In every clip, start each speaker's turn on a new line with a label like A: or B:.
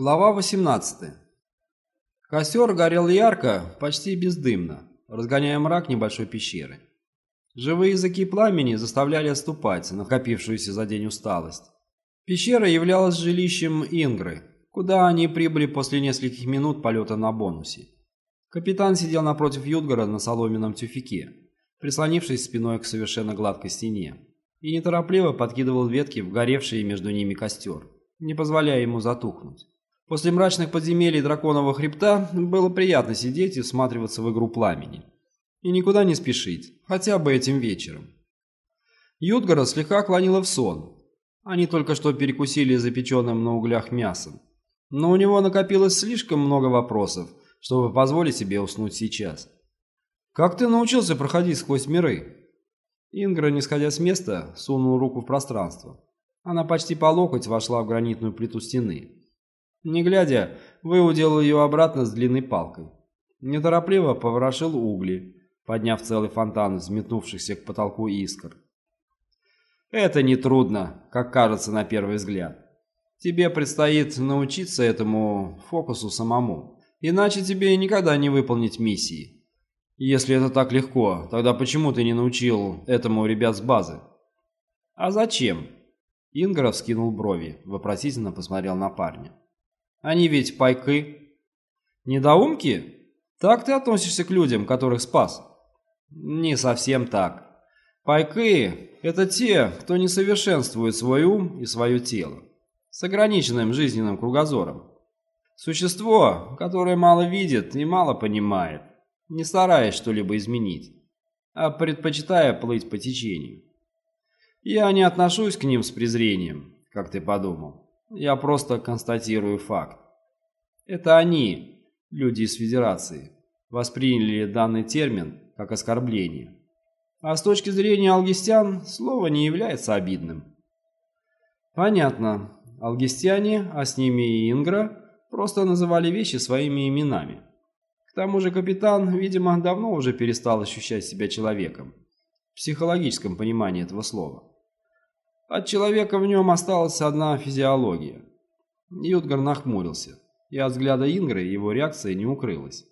A: Глава 18. Костер горел ярко, почти бездымно, разгоняя мрак небольшой пещеры. Живые языки пламени заставляли отступать накопившуюся за день усталость. Пещера являлась жилищем Ингры, куда они прибыли после нескольких минут полета на бонусе. Капитан сидел напротив Юдгара на соломенном тюфике, прислонившись спиной к совершенно гладкой стене, и неторопливо подкидывал ветки в горевший между ними костер, не позволяя ему затухнуть. После мрачных подземелий драконового хребта было приятно сидеть и всматриваться в игру пламени. И никуда не спешить, хотя бы этим вечером. Юдгара слегка клонила в сон. Они только что перекусили запеченным на углях мясом. Но у него накопилось слишком много вопросов, чтобы позволить себе уснуть сейчас. «Как ты научился проходить сквозь миры?» Ингра, не сходя с места, сунула руку в пространство. Она почти по локоть вошла в гранитную плиту стены. Не глядя, выудил ее обратно с длинной палкой. Неторопливо поворошил угли, подняв целый фонтан взметнувшихся к потолку искр. Это нетрудно, как кажется на первый взгляд. Тебе предстоит научиться этому фокусу самому, иначе тебе никогда не выполнить миссии. Если это так легко, тогда почему ты не научил этому ребят с базы? А зачем? Ингров скинул брови, вопросительно посмотрел на парня. Они ведь пайки. Недоумки? Так ты относишься к людям, которых спас? Не совсем так. Пайки – это те, кто не совершенствует свой ум и свое тело, с ограниченным жизненным кругозором. Существо, которое мало видит и мало понимает, не стараясь что-либо изменить, а предпочитая плыть по течению. Я не отношусь к ним с презрением, как ты подумал. Я просто констатирую факт. Это они, люди из Федерации, восприняли данный термин как оскорбление. А с точки зрения алгистян, слово не является обидным. Понятно. Алгистяне, а с ними и Ингра, просто называли вещи своими именами. К тому же капитан, видимо, давно уже перестал ощущать себя человеком. В психологическом понимании этого слова. От человека в нем осталась одна физиология. Ютгар нахмурился, и от взгляда Ингры его реакция не укрылась.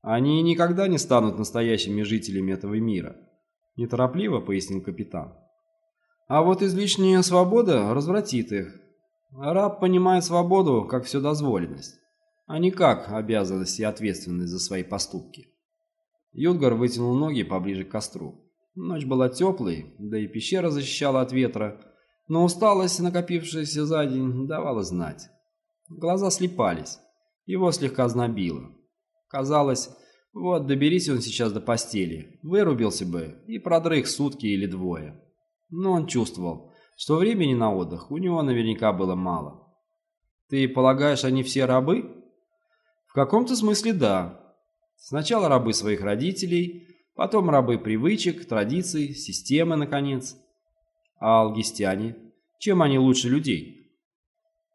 A: Они никогда не станут настоящими жителями этого мира, неторопливо пояснил капитан. А вот излишняя свобода развратит их. Раб понимает свободу как вседозволенность, а не как обязанность и ответственность за свои поступки. Юдгар вытянул ноги поближе к костру. Ночь была теплой, да и пещера защищала от ветра, но усталость, накопившаяся за день, давала знать. Глаза слепались, его слегка знобило. Казалось, вот доберись он сейчас до постели, вырубился бы и продрых сутки или двое. Но он чувствовал, что времени на отдых у него наверняка было мало. Ты полагаешь, они все рабы? В каком-то смысле да. Сначала рабы своих родителей, потом рабы привычек, традиций, системы, наконец. А алгистяне? Чем они лучше людей?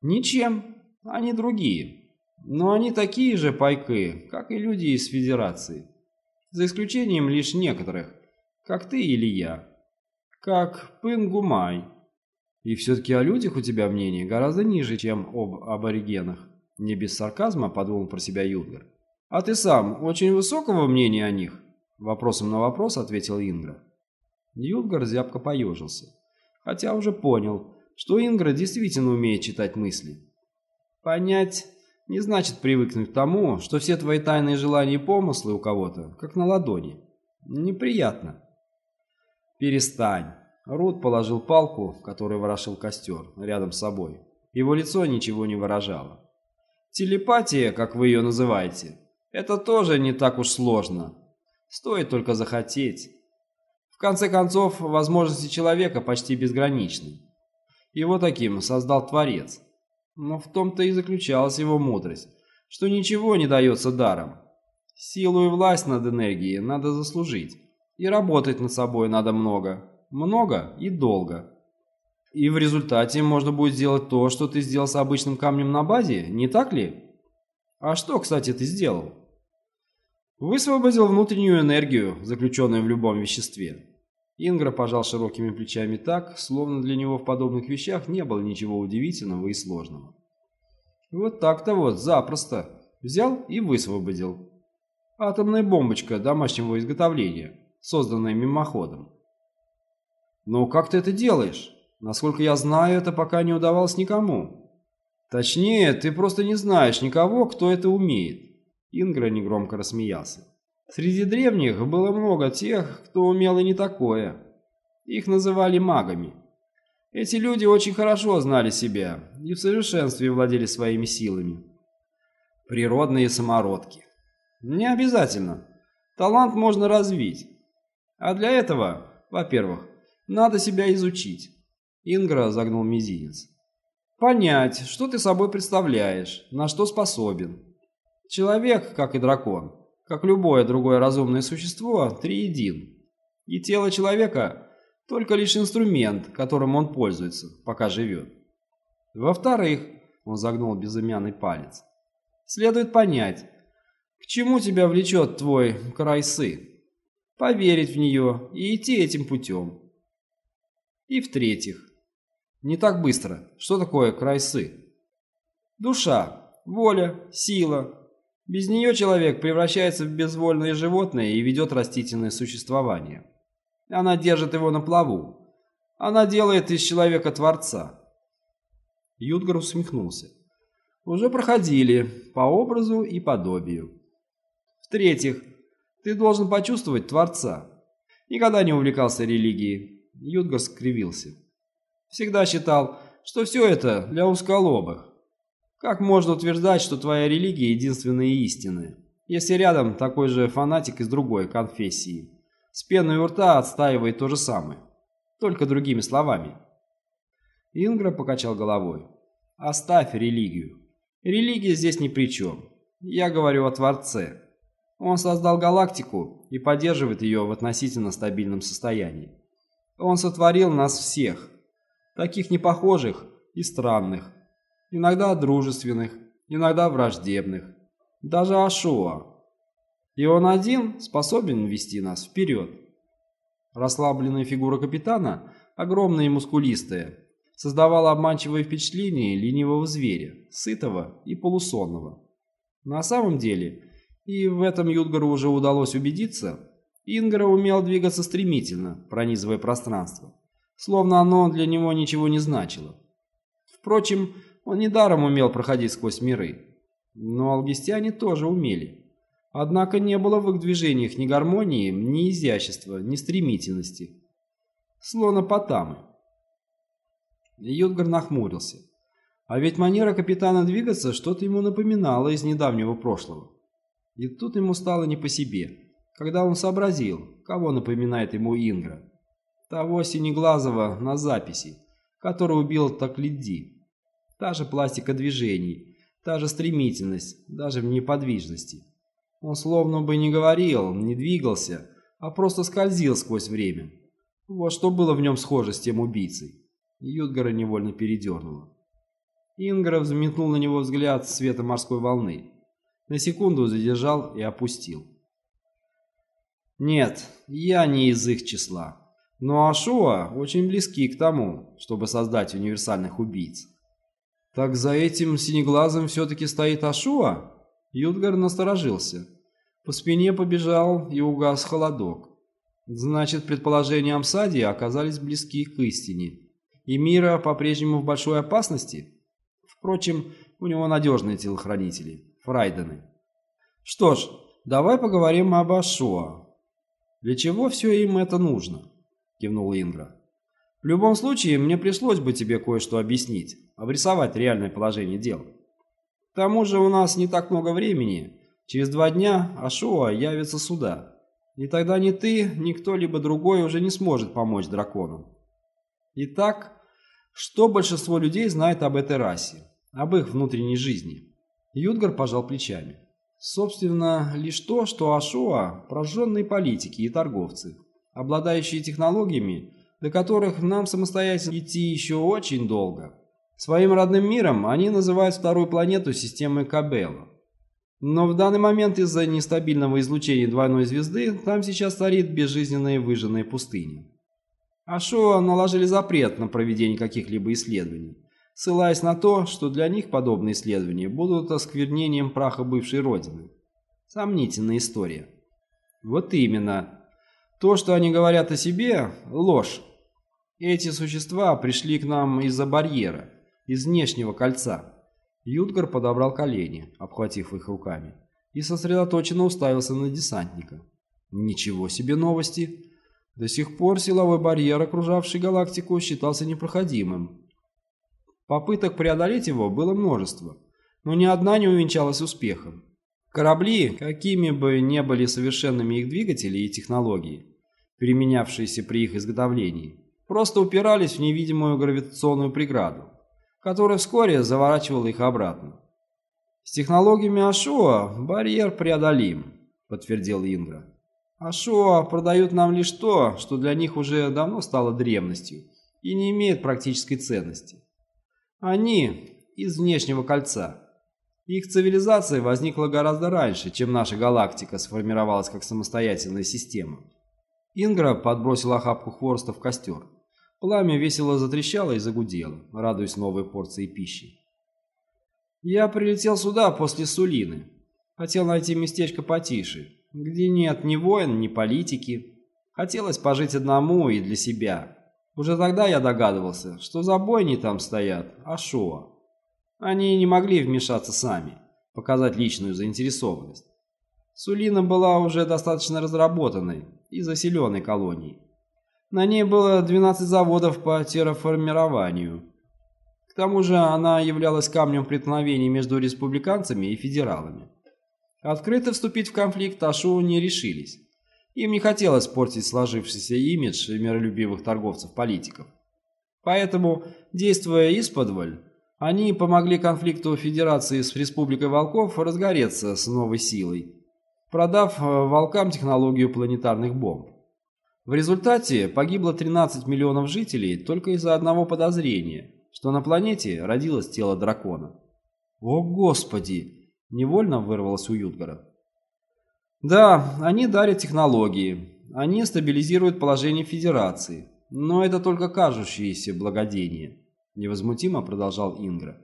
A: Ничем, они другие. Но они такие же пайки, как и люди из Федерации. За исключением лишь некоторых, как ты или я. Как Пынгумай. И все-таки о людях у тебя мнение гораздо ниже, чем об аборигенах. Не без сарказма подумал про себя Юдгар. А ты сам очень высокого мнения о них? Вопросом на вопрос ответил Ингра. Юлгар зябко поежился, хотя уже понял, что Ингра действительно умеет читать мысли. Понять не значит привыкнуть к тому, что все твои тайные желания и помыслы у кого-то, как на ладони. Неприятно. Перестань. Рут положил палку, которой ворошил костер, рядом с собой. Его лицо ничего не выражало. Телепатия, как вы ее называете, это тоже не так уж сложно. Стоит только захотеть. В конце концов, возможности человека почти безграничны. Его таким создал Творец. Но в том-то и заключалась его мудрость, что ничего не дается даром. Силу и власть над энергией надо заслужить. И работать над собой надо много. Много и долго. И в результате можно будет сделать то, что ты сделал с обычным камнем на базе, не так ли? А что, кстати, ты сделал? Высвободил внутреннюю энергию, заключенную в любом веществе. Ингра пожал широкими плечами так, словно для него в подобных вещах не было ничего удивительного и сложного. Вот так-то вот, запросто. Взял и высвободил. Атомная бомбочка домашнего изготовления, созданная мимоходом. Но как ты это делаешь? Насколько я знаю, это пока не удавалось никому. Точнее, ты просто не знаешь никого, кто это умеет. Ингра негромко рассмеялся. Среди древних было много тех, кто умел и не такое. Их называли магами. Эти люди очень хорошо знали себя и в совершенстве владели своими силами. Природные самородки. Не обязательно. Талант можно развить. А для этого, во-первых, надо себя изучить. Ингра загнул мизинец. Понять, что ты собой представляешь, на что способен. Человек, как и дракон, как любое другое разумное существо, триедин. И тело человека – только лишь инструмент, которым он пользуется, пока живет. Во-вторых, он загнул безымянный палец, следует понять, к чему тебя влечет твой крайсы, поверить в нее и идти этим путем. И в-третьих, не так быстро, что такое крайсы? Душа, воля, сила, без нее человек превращается в безвольное животное и ведет растительное существование. Она держит его на плаву. Она делает из человека творца. Юдгар усмехнулся. Уже проходили, по образу и подобию. В-третьих, ты должен почувствовать Творца. Никогда не увлекался религией. Юдгар скривился. Всегда считал, что все это для узколобых. Как можно утверждать, что твоя религия единственная и истинная, если рядом такой же фанатик из другой конфессии? С пеной у рта отстаивает то же самое, только другими словами. Ингра покачал головой. Оставь религию. Религия здесь ни при чем. Я говорю о Творце. Он создал галактику и поддерживает ее в относительно стабильном состоянии. Он сотворил нас всех, таких непохожих и странных, иногда дружественных, иногда враждебных, даже Ашуа. И он один способен вести нас вперед. Расслабленная фигура капитана, огромная и мускулистая, создавала обманчивое впечатление ленивого зверя, сытого и полусонного. На самом деле, и в этом Юдгару уже удалось убедиться, Ингара умел двигаться стремительно, пронизывая пространство, словно оно для него ничего не значило. Впрочем, он недаром умел проходить сквозь миры. Но алгистяне тоже умели. Однако не было в их движениях ни гармонии, ни изящества, ни стремительности. Слона Потамы. Юдгар нахмурился. А ведь манера капитана двигаться что-то ему напоминала из недавнего прошлого. И тут ему стало не по себе, когда он сообразил, кого напоминает ему Ингра. Того синеглазого на записи, который убил Таклидди. Та же пластика движений, та же стремительность, даже в неподвижности. Он словно бы не говорил, не двигался, а просто скользил сквозь время. Вот что было в нем схоже с тем убийцей. Юдгара невольно передернуло. Ингра взметнул на него взгляд света морской волны. На секунду задержал и опустил. «Нет, я не из их числа. Но Ашуа очень близки к тому, чтобы создать универсальных убийц. «Так за этим синеглазым все-таки стоит Ашуа?» Юдгар насторожился. По спине побежал и угас холодок. Значит, предположения Амсади оказались близки к истине. И Мира по-прежнему в большой опасности? Впрочем, у него надежные телохранители, Фрайдены. Что ж, давай поговорим об Ашуа. Для чего все им это нужно? Кивнул Ингра. В любом случае, мне пришлось бы тебе кое-что объяснить, обрисовать реальное положение дел. К тому же у нас не так много времени. Через два дня Ашуа явится сюда. И тогда ни ты, ни кто-либо другой уже не сможет помочь драконам. Итак, что большинство людей знает об этой расе, об их внутренней жизни? Юдгар пожал плечами. Собственно, лишь то, что Ашуа – прожженные политики и торговцы, обладающие технологиями, до которых нам самостоятельно идти еще очень долго. Своим родным миром они называют вторую планету системой Кабела. Но в данный момент из-за нестабильного излучения двойной звезды там сейчас царит безжизненная выжженная пустыня. Ашо наложили запрет на проведение каких-либо исследований, ссылаясь на то, что для них подобные исследования будут осквернением праха бывшей Родины. Сомнительная история. Вот именно. То, что они говорят о себе – ложь. Эти существа пришли к нам из-за барьера, из внешнего кольца. Ютгар подобрал колени, обхватив их руками, и сосредоточенно уставился на десантника. Ничего себе новости! До сих пор силовой барьер, окружавший галактику, считался непроходимым. Попыток преодолеть его было множество, но ни одна не увенчалась успехом. Корабли, какими бы ни были совершенными их двигатели и технологии, применявшиеся при их изготовлении, просто упирались в невидимую гравитационную преграду, которая вскоре заворачивала их обратно. «С технологиями Ашоа барьер преодолим», — подтвердил Ингра. «Ашоа продают нам лишь то, что для них уже давно стало древностью и не имеет практической ценности. Они из внешнего кольца. Их цивилизация возникла гораздо раньше, чем наша галактика сформировалась как самостоятельная система». Ингра подбросил охапку хвороста в костер. Пламя весело затрещало и загудело, радуясь новой порции пищи. «Я прилетел сюда после Сулины. Хотел найти местечко потише, где нет ни войн, ни политики. Хотелось пожить одному и для себя. Уже тогда я догадывался, что за бойни там стоят Ашоа. Они не могли вмешаться сами, показать личную заинтересованность. Сулина была уже достаточно разработанной и заселенной колонией. На ней было 12 заводов по терраформированию. К тому же она являлась камнем преткновения между республиканцами и федералами. Открыто вступить в конфликт Ашу не решились. Им не хотелось портить сложившийся имидж миролюбивых торговцев-политиков. Поэтому, действуя из-под они помогли конфликту Федерации с Республикой Волков разгореться с новой силой, продав волкам технологию планетарных бомб. В результате погибло 13 миллионов жителей только из-за одного подозрения, что на планете родилось тело дракона. «О, Господи!» – невольно вырвалось у Ютгара. «Да, они дарят технологии, они стабилизируют положение Федерации, но это только кажущиеся благодения», – невозмутимо продолжал Ингра.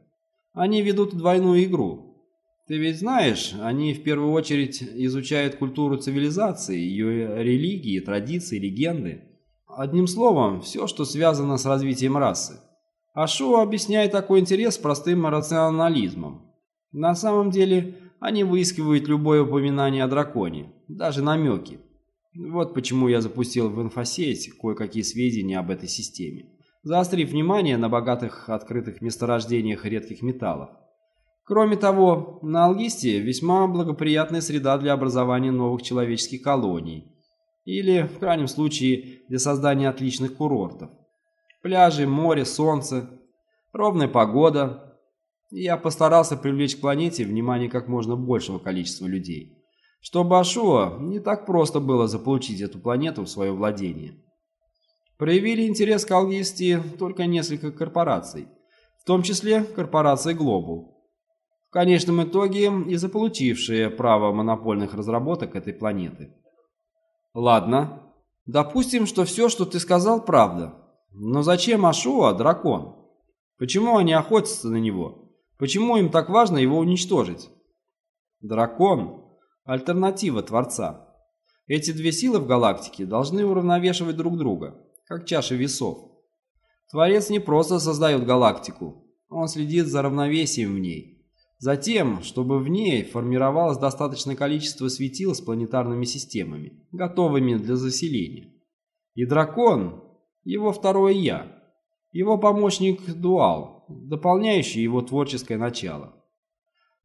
A: «Они ведут двойную игру, ты ведь знаешь, они в первую очередь изучают культуру цивилизации, ее религии, традиции, легенды. Одним словом, все, что связано с развитием расы. А Шоу объясняет такой интерес простым рационализмом. На самом деле, они выискивают любое упоминание о драконе, даже намеки. Вот почему я запустил в инфосеть кое-какие сведения об этой системе, заострив внимание на богатых открытых месторождениях редких металлов. Кроме того, на Алгисте весьма благоприятная среда для образования новых человеческих колоний. Или, в крайнем случае, для создания отличных курортов. Пляжи, море, солнце, ровная погода. Я постарался привлечь к планете внимание как можно большего количества людей. Чтобы Ашуа не так просто было заполучить эту планету в свое владение. Проявили интерес к Алгисте только несколько корпораций, в том числе корпорация Global в конечном итоге и заполучившие право монопольных разработок этой планеты. Ладно, допустим, что все, что ты сказал, правда. Но зачем Ашуа дракон? Почему они охотятся на него? Почему им так важно его уничтожить? Дракон – альтернатива Творца. Эти две силы в галактике должны уравновешивать друг друга, как чаши весов. Творец не просто создает галактику, он следит за равновесием в ней Затем, чтобы в ней формировалось достаточное количество светил с планетарными системами, готовыми для заселения. И дракон – его второе «я», его помощник-дуал, дополняющий его творческое начало.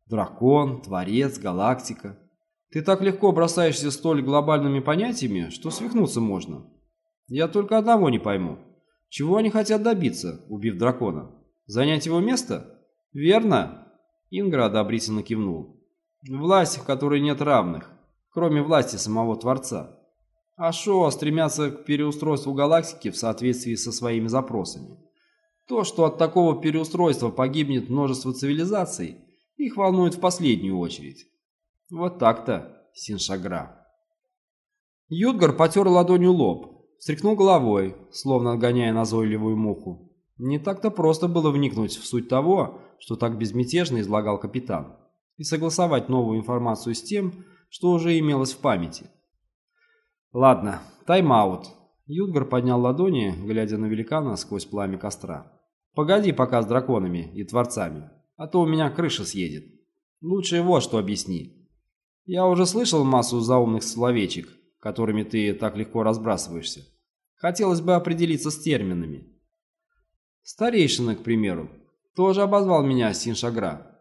A: Дракон, творец, галактика. Ты так легко бросаешься столь глобальными понятиями, что свихнуться можно. Я только одного не пойму. Чего они хотят добиться, убив дракона? Занять его место? Верно? Ингра одобрительно кивнул. «Власть, в которой нет равных, кроме власти самого Творца. А Шоа стремятся к переустройству галактики в соответствии со своими запросами. То, что от такого переустройства погибнет множество цивилизаций, их волнует в последнюю очередь. Вот так-то, Синшагра». Юдгар потер ладонью лоб, встряхнул головой, словно отгоняя назойливую муху. Не так-то просто было вникнуть в суть того, что так безмятежно излагал капитан, и согласовать новую информацию с тем, что уже имелось в памяти. Ладно, тайм-аут. Юдгар поднял ладони, глядя на великана сквозь пламя костра. Погоди пока с драконами и творцами, а то у меня крыша съедет. Лучше вот что объясни. Я уже слышал массу заумных словечек, которыми ты так легко разбрасываешься. Хотелось бы определиться с терминами. Старейшина, к примеру, тоже обозвал меня Синшагра.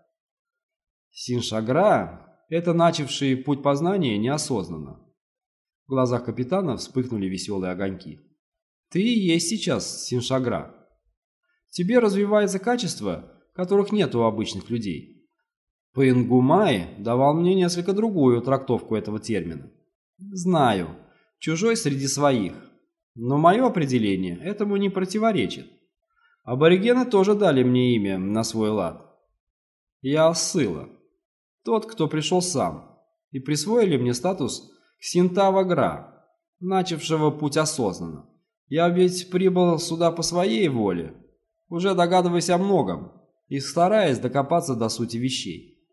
A: Синшагра – это начавший путь познания неосознанно. В глазах капитана вспыхнули веселые огоньки. Ты и есть сейчас Синшагра. Тебе развивается качество, которых нет у обычных людей. Паингумай давал мне несколько другую трактовку этого термина. Знаю, чужой среди своих, но мое определение этому не противоречит. Аборигены тоже дали мне имя на свой лад. Я Сыла, тот, кто пришел сам, и присвоили мне статус Ксинтава Гра, начавшего путь осознанно. Я ведь прибыл сюда по своей воле, уже догадываясь о многом и стараясь докопаться до сути вещей.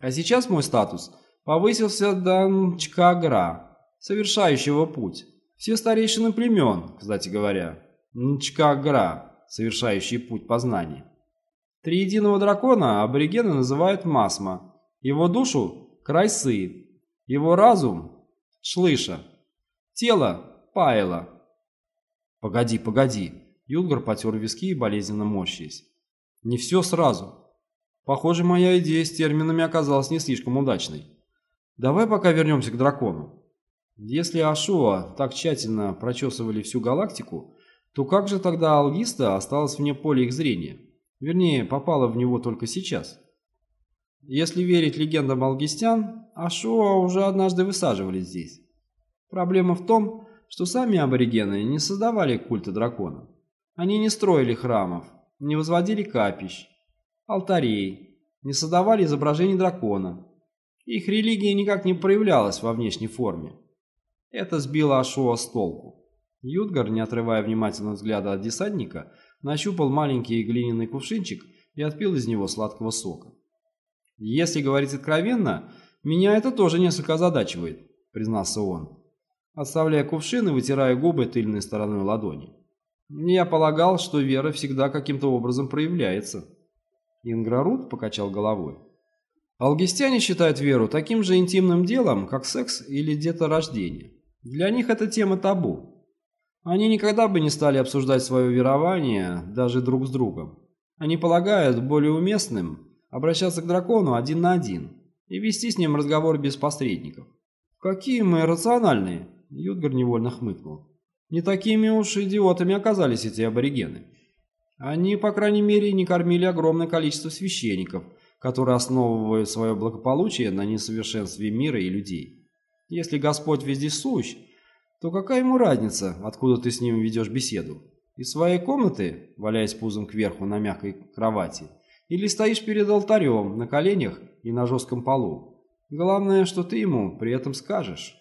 A: А сейчас мой статус повысился до Нчкагра, совершающего путь. Все старейшины племен, кстати говоря, Нчкагра, совершающие путь познания. Триединого дракона аборигены называют Масма, его душу – Крайсы, его разум – Шлыша, тело – Пайла. Погоди, погоди, Юлгар потер виски и болезненно морщись. Не все сразу. Похоже, моя идея с терминами оказалась не слишком удачной. Давай пока вернемся к дракону. Если Ашуа так тщательно прочесывали всю галактику, то как же тогда Алгиста осталась вне поля их зрения? Вернее, попала в него только сейчас. Если верить легендам алгистян, Ашуа уже однажды высаживались здесь. Проблема в том, что сами аборигены не создавали культа дракона. Они не строили храмов, не возводили капищ, алтарей, не создавали изображений дракона. Их религия никак не проявлялась во внешней форме. Это сбило Ашуа с толку. Юдгар, не отрывая внимательного взгляда от десантника, нащупал маленький глиняный кувшинчик и отпил из него сладкого сока. «Если говорить откровенно, меня это тоже несколько озадачивает», — признался он, отставляя кувшин и вытирая губы тыльной стороной ладони. Я полагал, что вера всегда каким-то образом проявляется. Инграрут покачал головой. Алгистяне считают веру таким же интимным делом, как секс или деторождение. Для них это тема табу. Они никогда бы не стали обсуждать свое верование даже друг с другом. Они полагают более уместным обращаться к дракону один на один и вести с ним разговор без посредников. «Какие мы рациональные!» Юдгар невольно хмыкнул. Не такими уж идиотами оказались эти аборигены. Они, по крайней мере, не кормили огромное количество священников, которые основывают свое благополучие на несовершенстве мира и людей. Если Господь везде сущ, то какая ему разница, откуда ты с ним ведешь беседу? Из своей комнаты, валяясь пузом кверху на мягкой кровати, или стоишь перед алтарем на коленях и на жестком полу? Главное, что ты ему при этом скажешь.